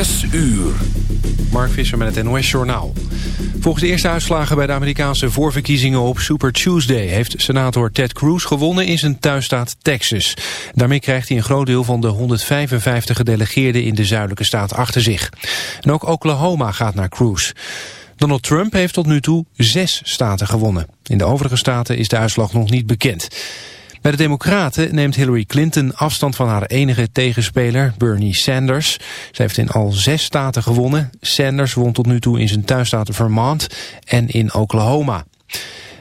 Zes uur. Mark Visser met het NOS Journaal. Volgens de eerste uitslagen bij de Amerikaanse voorverkiezingen op Super Tuesday... heeft senator Ted Cruz gewonnen in zijn thuisstaat Texas. Daarmee krijgt hij een groot deel van de 155 gedelegeerden in de zuidelijke staat achter zich. En ook Oklahoma gaat naar Cruz. Donald Trump heeft tot nu toe zes staten gewonnen. In de overige staten is de uitslag nog niet bekend. Bij de Democraten neemt Hillary Clinton afstand van haar enige tegenspeler, Bernie Sanders. Zij heeft in al zes staten gewonnen. Sanders won tot nu toe in zijn thuisstaten Vermont en in Oklahoma.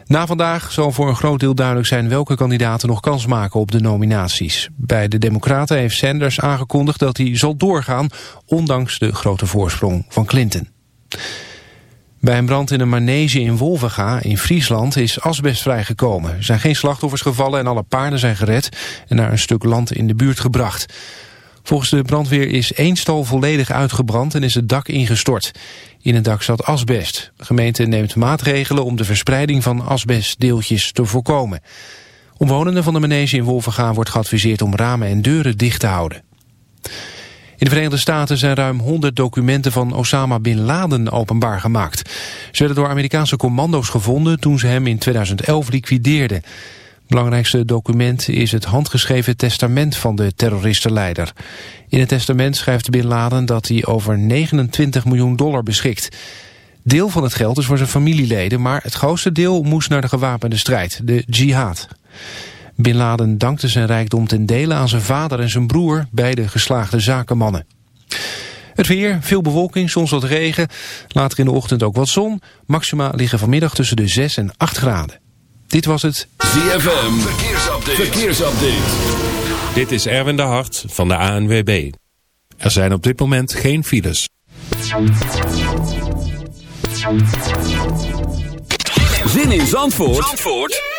Na vandaag zal voor een groot deel duidelijk zijn welke kandidaten nog kans maken op de nominaties. Bij de Democraten heeft Sanders aangekondigd dat hij zal doorgaan, ondanks de grote voorsprong van Clinton. Bij een brand in een manege in Wolvega in Friesland is asbest vrijgekomen. Er zijn geen slachtoffers gevallen en alle paarden zijn gered en naar een stuk land in de buurt gebracht. Volgens de brandweer is één stal volledig uitgebrand en is het dak ingestort. In het dak zat asbest. De gemeente neemt maatregelen om de verspreiding van asbestdeeltjes te voorkomen. Omwonenden van de manege in Wolvega wordt geadviseerd om ramen en deuren dicht te houden. In de Verenigde Staten zijn ruim 100 documenten van Osama Bin Laden openbaar gemaakt. Ze werden door Amerikaanse commando's gevonden toen ze hem in 2011 liquideerden. Het belangrijkste document is het handgeschreven testament van de terroristenleider. In het testament schrijft Bin Laden dat hij over 29 miljoen dollar beschikt. Deel van het geld is voor zijn familieleden, maar het grootste deel moest naar de gewapende strijd, de jihad. Bin Laden dankte zijn rijkdom ten dele aan zijn vader en zijn broer, beide geslaagde zakenmannen. Het weer, veel bewolking, soms wat regen. Later in de ochtend ook wat zon. Maxima liggen vanmiddag tussen de 6 en 8 graden. Dit was het ZFM Verkeersupdate. Verkeersupdate. Dit is Erwin de Hart van de ANWB. Er zijn op dit moment geen files. Zin in Zandvoort? Zandvoort?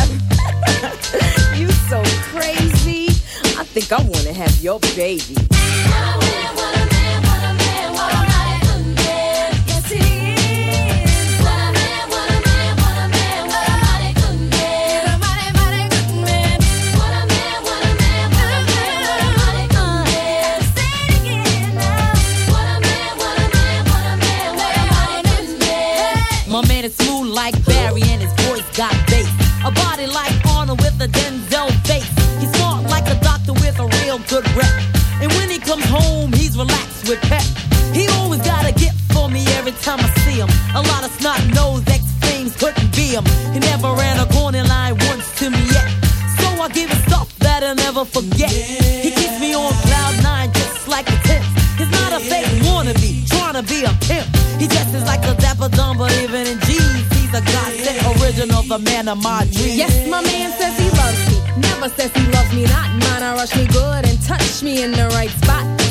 I wanna have your baby. Trying a pimp. He dresses like a dapper dumb, but even in jeans, he's a godsend original, the man of my dreams. Yes, my man says he loves me. Never says he loves me not. Mine, I rush me good and touch me in the right spot.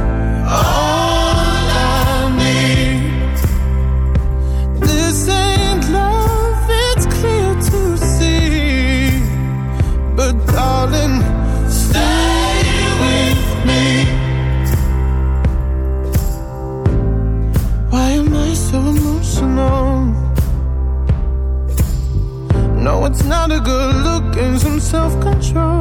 self-control.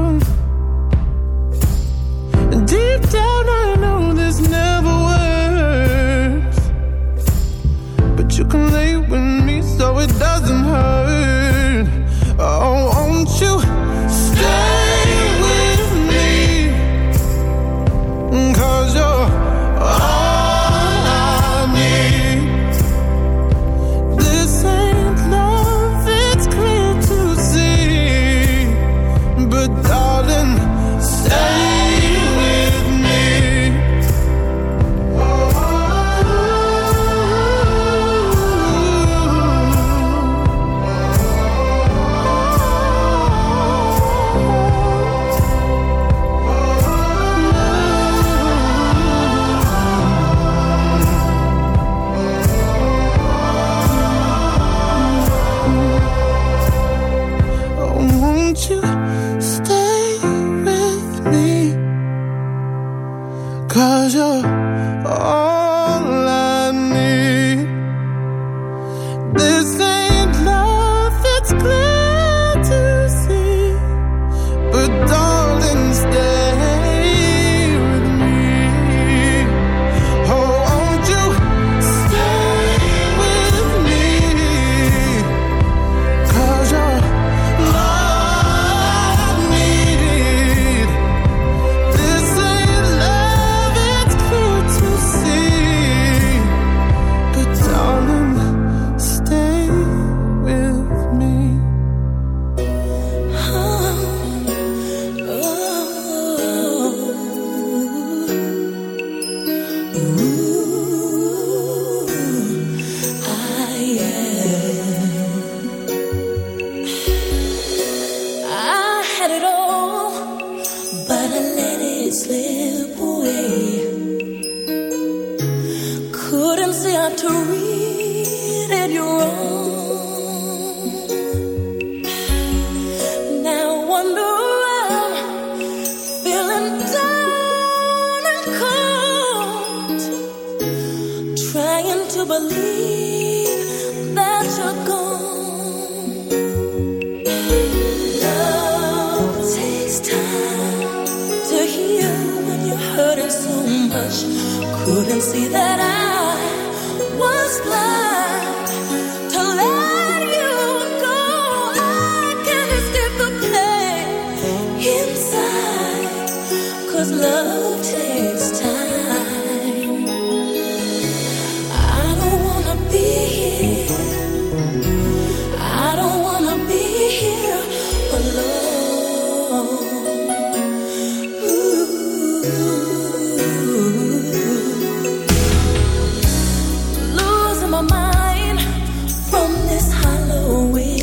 from this Halloween.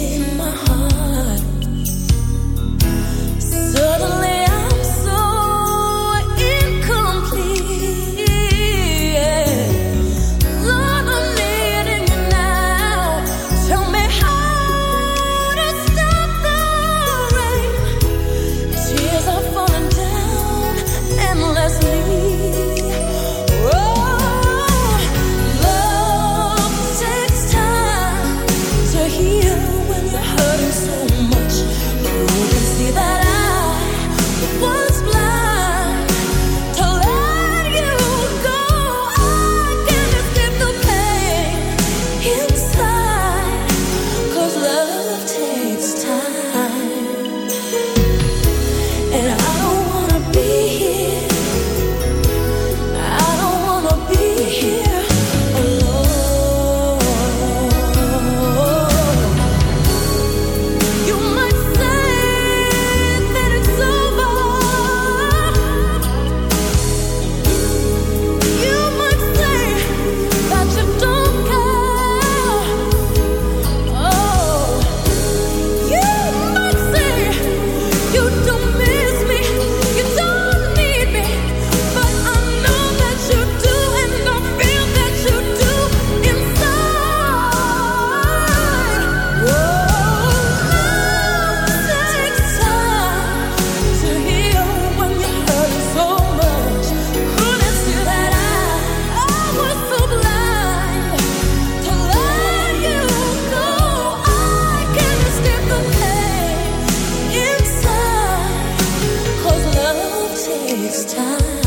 this time.